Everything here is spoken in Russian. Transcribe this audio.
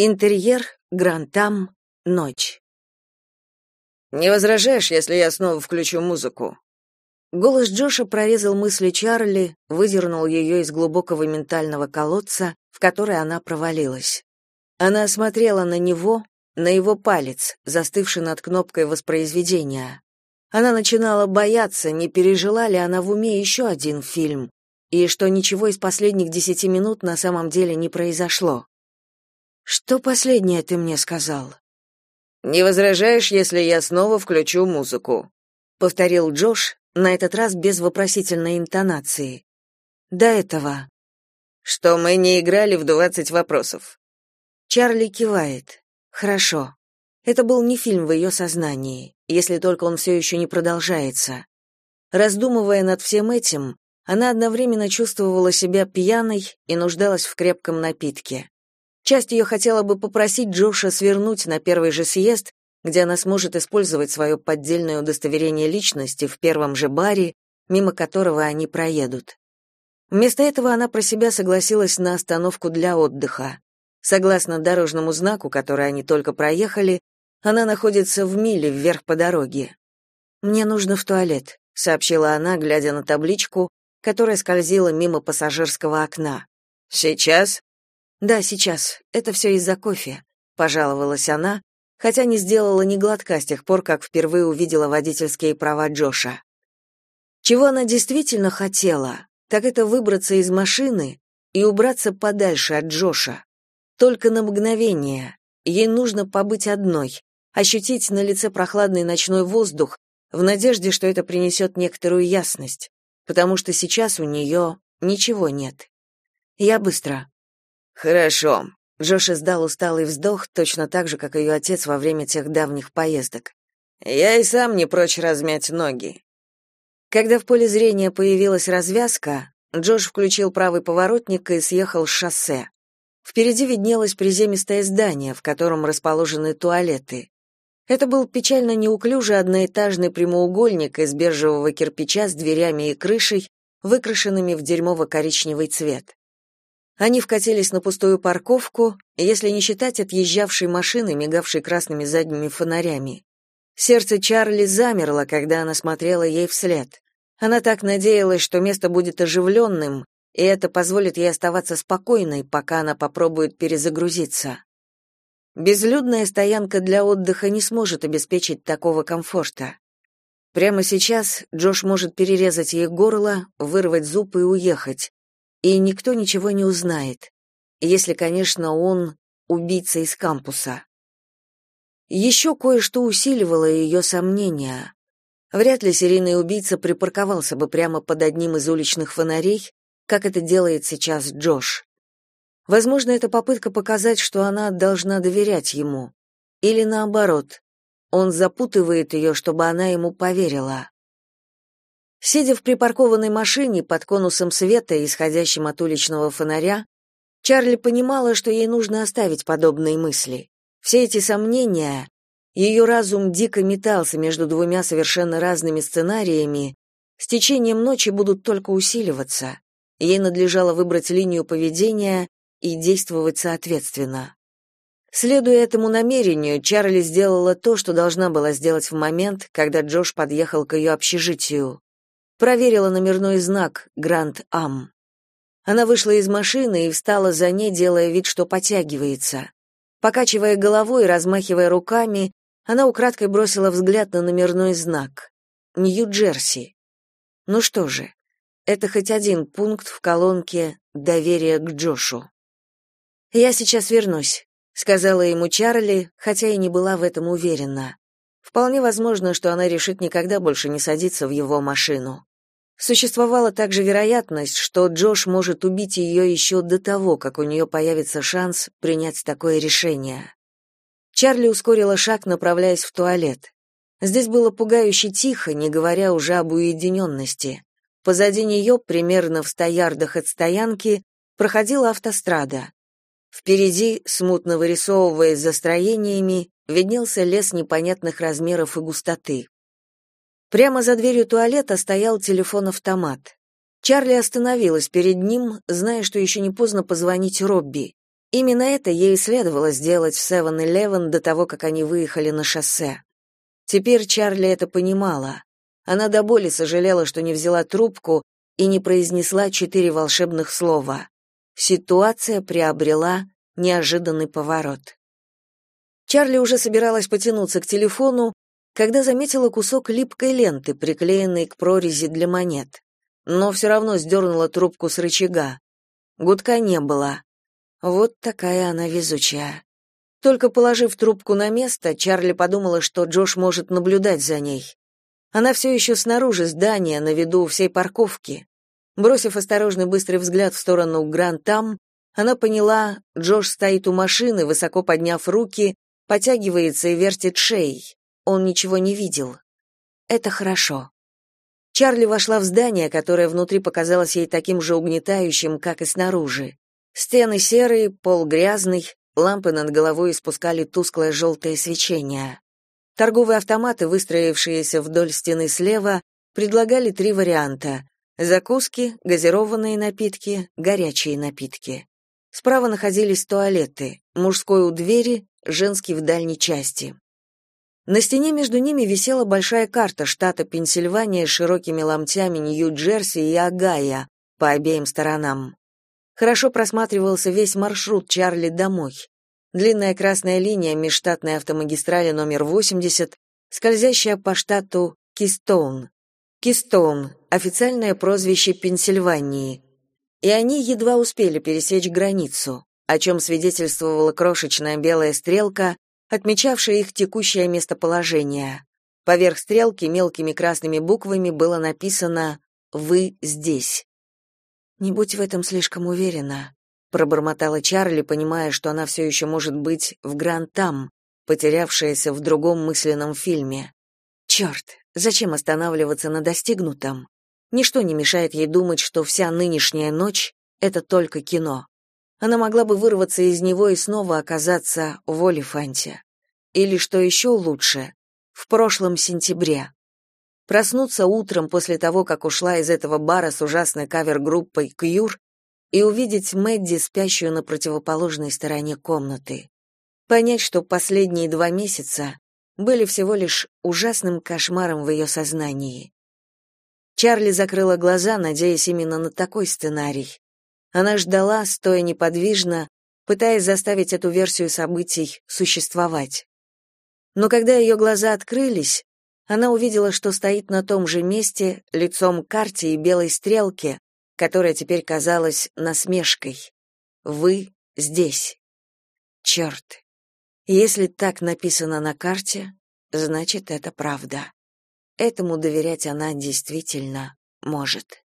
Интерьер, Грантам, ночь. «Не возражаешь, если я снова включу музыку?» Голос Джоша прорезал мысли Чарли, выдернул ее из глубокого ментального колодца, в который она провалилась. Она смотрела на него, на его палец, застывший над кнопкой воспроизведения. Она начинала бояться, не пережила ли она в уме еще один фильм, и что ничего из последних десяти минут на самом деле не произошло. Что последнее ты мне сказал? Не возражаешь, если я снова включу музыку? повторил Джош, на этот раз без вопросительной интонации. До этого. Что мы не играли в двадцать вопросов. Чарли кивает. Хорошо. Это был не фильм в ее сознании, если только он все еще не продолжается. Раздумывая над всем этим, она одновременно чувствовала себя пьяной и нуждалась в крепком напитке. Часть ее хотела бы попросить Джоша свернуть на первый же съезд, где она сможет использовать свое поддельное удостоверение личности в первом же баре, мимо которого они проедут. Вместо этого она про себя согласилась на остановку для отдыха. Согласно дорожному знаку, который они только проехали, она находится в миле вверх по дороге. «Мне нужно в туалет», — сообщила она, глядя на табличку, которая скользила мимо пассажирского окна. «Сейчас?» Да, сейчас. Это все из-за кофе, пожаловалась она, хотя не сделала ни глотка с тех пор, как впервые увидела водительские права Джоша. Чего она действительно хотела, так это выбраться из машины и убраться подальше от Джоша. Только на мгновение. Ей нужно побыть одной, ощутить на лице прохладный ночной воздух, в надежде, что это принесет некоторую ясность, потому что сейчас у нее ничего нет. Я быстро, Хорошо. Джош издал усталый вздох, точно так же, как ее отец во время тех давних поездок. Я и сам не прочь размять ноги. Когда в поле зрения появилась развязка, Джош включил правый поворотник и съехал с шоссе. Впереди виднелось приземистое здание, в котором расположены туалеты. Это был печально неуклюжий одноэтажный прямоугольник из бежевого кирпича с дверями и крышей, выкрашенными в дерьмово-коричневый цвет. Они вкатились на пустую парковку, если не считать отъезжавшей машины, мигавшей красными задними фонарями. Сердце Чарли замерло, когда она смотрела ей вслед. Она так надеялась, что место будет оживленным, и это позволит ей оставаться спокойной, пока она попробует перезагрузиться. Безлюдная стоянка для отдыха не сможет обеспечить такого комфорта. Прямо сейчас Джош может перерезать ей горло, вырвать зуб и уехать, и никто ничего не узнает, если, конечно, он убийца из кампуса. Еще кое-что усиливало ее сомнения. Вряд ли серийный убийца припарковался бы прямо под одним из уличных фонарей, как это делает сейчас Джош. Возможно, это попытка показать, что она должна доверять ему. Или наоборот, он запутывает ее, чтобы она ему поверила. Сидя в припаркованной машине под конусом света, исходящим от уличного фонаря, Чарли понимала, что ей нужно оставить подобные мысли. Все эти сомнения, ее разум дико метался между двумя совершенно разными сценариями, с течением ночи будут только усиливаться. Ей надлежало выбрать линию поведения и действовать соответственно. Следуя этому намерению, Чарли сделала то, что должна была сделать в момент, когда Джош подъехал к ее общежитию проверила номерной знак Гранд Ам. Она вышла из машины и встала за ней, делая вид, что потягивается. Покачивая головой и размахивая руками, она украдкой бросила взгляд на номерной знак. Нью-Джерси. Ну что же, это хоть один пункт в колонке «Доверие к Джошу». «Я сейчас вернусь», — сказала ему Чарли, хотя и не была в этом уверена. Вполне возможно, что она решит никогда больше не садиться в его машину. Существовала также вероятность, что Джош может убить ее еще до того, как у нее появится шанс принять такое решение. Чарли ускорила шаг, направляясь в туалет. Здесь было пугающе тихо, не говоря уже об уединенности. Позади нее, примерно в ста ярдах от стоянки, проходила автострада. Впереди, смутно вырисовываясь за строениями, виднелся лес непонятных размеров и густоты. Прямо за дверью туалета стоял телефон-автомат. Чарли остановилась перед ним, зная, что еще не поздно позвонить Робби. Именно это ей следовало сделать в 7-Eleven до того, как они выехали на шоссе. Теперь Чарли это понимала. Она до боли сожалела, что не взяла трубку и не произнесла четыре волшебных слова. Ситуация приобрела неожиданный поворот. Чарли уже собиралась потянуться к телефону, когда заметила кусок липкой ленты, приклеенной к прорези для монет. Но все равно сдернула трубку с рычага. Гудка не было. Вот такая она везучая. Только положив трубку на место, Чарли подумала, что Джош может наблюдать за ней. Она все еще снаружи здания, на виду всей парковки. Бросив осторожный быстрый взгляд в сторону Гранд-Там, она поняла, Джош стоит у машины, высоко подняв руки, потягивается и вертит шеей. Он ничего не видел. Это хорошо. Чарли вошла в здание, которое внутри показалось ей таким же угнетающим, как и снаружи. Стены серые, пол грязный, лампы над головой испускали тусклое желтое свечение. Торговые автоматы, выстроившиеся вдоль стены слева, предлагали три варианта: закуски, газированные напитки, горячие напитки. Справа находились туалеты, мужской у двери, женский в дальней части. На стене между ними висела большая карта штата Пенсильвания с широкими ломтями Нью-Джерси и Огайо по обеим сторонам. Хорошо просматривался весь маршрут Чарли домой. Длинная красная линия межштатной автомагистрали номер 80, скользящая по штату Кистоун. Кистоун — официальное прозвище Пенсильвании. И они едва успели пересечь границу, о чем свидетельствовала крошечная белая стрелка, отмечавшая их текущее местоположение. Поверх стрелки мелкими красными буквами было написано «Вы здесь». «Не будь в этом слишком уверена», — пробормотала Чарли, понимая, что она все еще может быть в Гранд-Там, потерявшаяся в другом мысленном фильме. «Черт, зачем останавливаться на достигнутом? Ничто не мешает ей думать, что вся нынешняя ночь — это только кино она могла бы вырваться из него и снова оказаться в Олифанте. Или, что еще лучше, в прошлом сентябре. Проснуться утром после того, как ушла из этого бара с ужасной кавер-группой «Кьюр», и увидеть Мэдди, спящую на противоположной стороне комнаты. Понять, что последние два месяца были всего лишь ужасным кошмаром в ее сознании. Чарли закрыла глаза, надеясь именно на такой сценарий, она ждала, стоя неподвижно, пытаясь заставить эту версию событий существовать. Но когда ее глаза открылись, она увидела, что стоит на том же месте, лицом к карте и белой стрелке, которая теперь казалась насмешкой. Вы здесь. Черт. Если так написано на карте, значит, это правда. Этому доверять она действительно может.